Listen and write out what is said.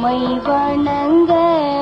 உம்மை வணங்க நேசமுடன்